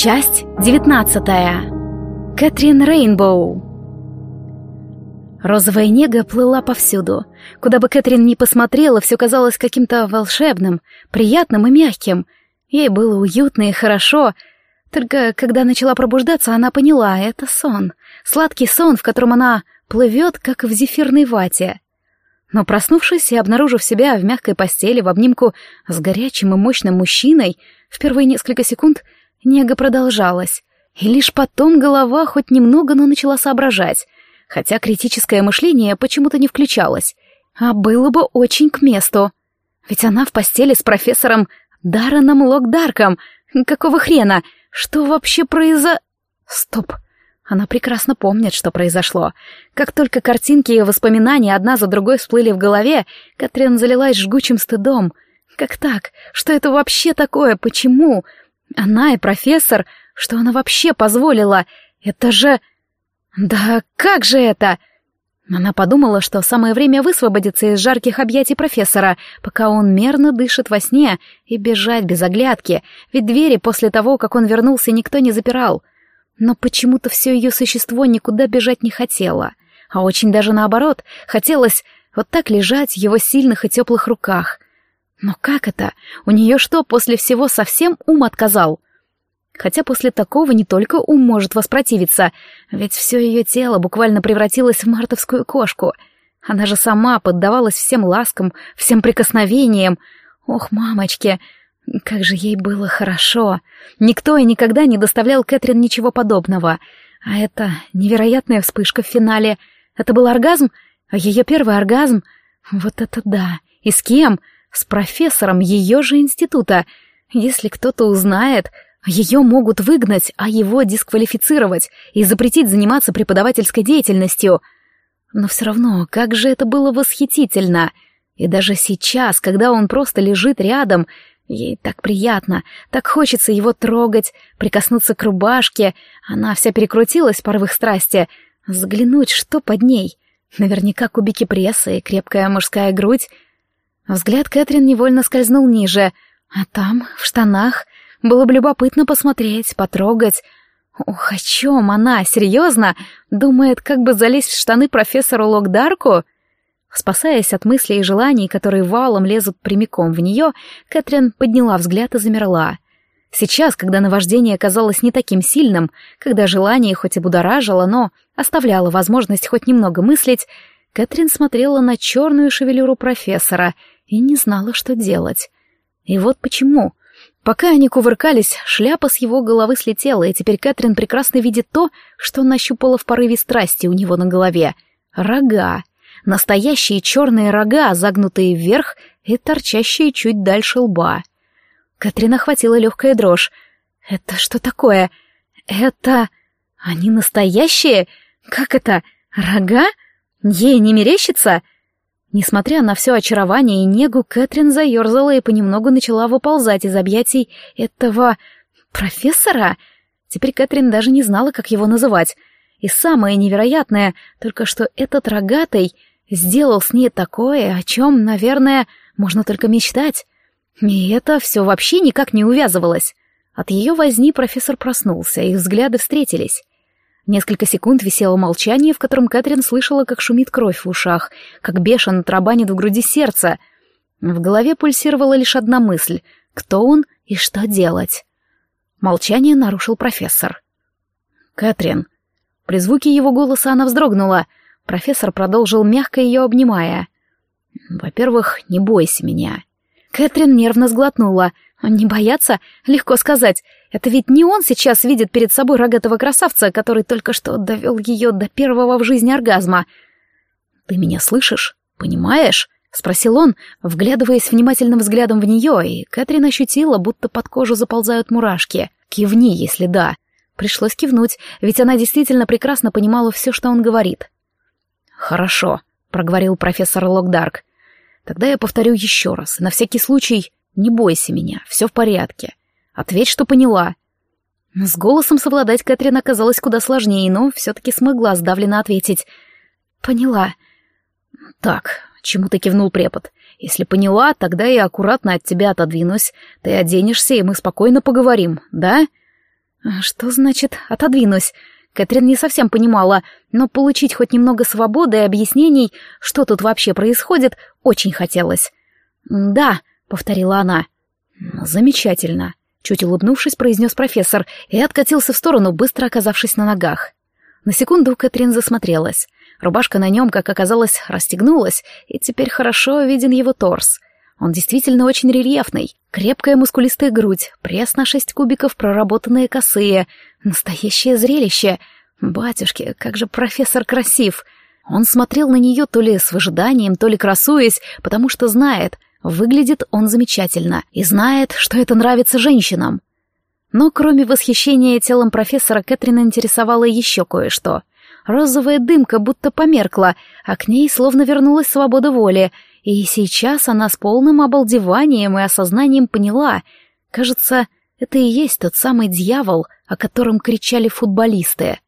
Часть девятнадцатая. Кэтрин Рейнбоу. Розовая нега плыла повсюду. Куда бы Кэтрин ни посмотрела, все казалось каким-то волшебным, приятным и мягким. Ей было уютно и хорошо. Только когда начала пробуждаться, она поняла — это сон. Сладкий сон, в котором она плывет, как в зефирной вате. Но проснувшись и обнаружив себя в мягкой постели в обнимку с горячим и мощным мужчиной, в первые несколько секунд нега продолжалась. И лишь потом голова хоть немного, но начала соображать, хотя критическое мышление почему-то не включалось. А было бы очень к месту. Ведь она в постели с профессором Дарреном Локдарком. Какого хрена? Что вообще произо... Стоп. Она прекрасно помнит, что произошло. Как только картинки и воспоминания одна за другой всплыли в голове, Катрин залилась жгучим стыдом. Как так? Что это вообще такое? Почему? Она и профессор что она вообще позволила? Это же... Да как же это? Она подумала, что самое время высвободиться из жарких объятий профессора, пока он мерно дышит во сне, и бежать без оглядки, ведь двери после того, как он вернулся, никто не запирал. Но почему-то все ее существо никуда бежать не хотело, а очень даже наоборот, хотелось вот так лежать в его сильных и теплых руках. Но как это? У нее что, после всего совсем ум отказал? Хотя после такого не только ум может воспротивиться, ведь все ее тело буквально превратилось в мартовскую кошку. Она же сама поддавалась всем ласкам, всем прикосновениям. Ох, мамочки, как же ей было хорошо. Никто и никогда не доставлял Кэтрин ничего подобного. А это невероятная вспышка в финале. Это был оргазм? Ее первый оргазм? Вот это да! И с кем? С профессором ее же института. Если кто-то узнает, ее могут выгнать, а его дисквалифицировать и запретить заниматься преподавательской деятельностью. Но все равно, как же это было восхитительно! И даже сейчас, когда он просто лежит рядом, ей так приятно, так хочется его трогать, прикоснуться к рубашке, она вся перекрутилась в порывах страсти, взглянуть, что под ней. Наверняка кубики пресса и крепкая мужская грудь. Взгляд Кэтрин невольно скользнул ниже, а там, в штанах, было бы любопытно посмотреть, потрогать. Ох, о чем она, серьезно? Думает, как бы залезть в штаны профессору Локдарку? Спасаясь от мыслей и желаний, которые валом лезут прямиком в нее, Кэтрин подняла взгляд и замерла. Сейчас, когда наваждение казалось не таким сильным, когда желание хоть и будоражило, но оставляло возможность хоть немного мыслить, Кэтрин смотрела на черную шевелюру профессора и не знала, что делать. И вот почему. Пока они кувыркались, шляпа с его головы слетела, и теперь Кэтрин прекрасно видит то, что нащупала в порыве страсти у него на голове. Рога. Настоящие черные рога, загнутые вверх и торчащие чуть дальше лба. Кэтрин охватила легкая дрожь. «Это что такое? Это... Они настоящие? Как это? Рога? Ей не мерещится?» Несмотря на все очарование и негу, Кэтрин заерзала и понемногу начала выползать из объятий этого... профессора? Теперь Кэтрин даже не знала, как его называть. И самое невероятное, только что этот рогатый сделал с ней такое, о чем, наверное, можно только мечтать. И это все вообще никак не увязывалось. От ее возни профессор проснулся, их взгляды встретились. Несколько секунд висело молчание, в котором Кэтрин слышала, как шумит кровь в ушах, как бешено тарабанит в груди сердце. В голове пульсировала лишь одна мысль — кто он и что делать. Молчание нарушил профессор. «Кэтрин». При звуке его голоса она вздрогнула. Профессор продолжил, мягко ее обнимая. «Во-первых, не бойся меня». Кэтрин нервно сглотнула. «Не бояться? Легко сказать. Это ведь не он сейчас видит перед собой рогатого красавца, который только что довел ее до первого в жизни оргазма. «Ты меня слышишь? Понимаешь?» — спросил он, вглядываясь внимательным взглядом в нее, и Кэтрин ощутила, будто под кожу заползают мурашки. «Кивни, если да». Пришлось кивнуть, ведь она действительно прекрасно понимала все, что он говорит. «Хорошо», — проговорил профессор Локдарк. «Тогда я повторю еще раз, на всякий случай не бойся меня, все в порядке. Ответь, что поняла». С голосом совладать Кэтрин оказалось куда сложнее, но все-таки смогла сдавленно ответить. «Поняла». «Так», — чему-то кивнул препод. «Если поняла, тогда я аккуратно от тебя отодвинусь. Ты оденешься, и мы спокойно поговорим, да?» Что значит «отодвинусь»? Кэтрин не совсем понимала, но получить хоть немного свободы и объяснений, что тут вообще происходит, очень хотелось. «Да», — повторила она. «Замечательно», — чуть улыбнувшись, произнес профессор и откатился в сторону, быстро оказавшись на ногах. На секунду Кэтрин засмотрелась. Рубашка на нем, как оказалось, расстегнулась, и теперь хорошо виден его торс. Он действительно очень рельефный. Крепкая мускулистая грудь, пресс на шесть кубиков, проработанные косые. Настоящее зрелище. Батюшки, как же профессор красив. Он смотрел на нее то ли с выжиданием, то ли красуясь, потому что знает, выглядит он замечательно и знает, что это нравится женщинам. Но кроме восхищения телом профессора, Кэтрин интересовала еще кое-что. Розовая дымка будто померкла, а к ней словно вернулась свобода воли, и сейчас она с полным обалдеванием и осознанием поняла, кажется, это и есть тот самый дьявол, о котором кричали футболисты.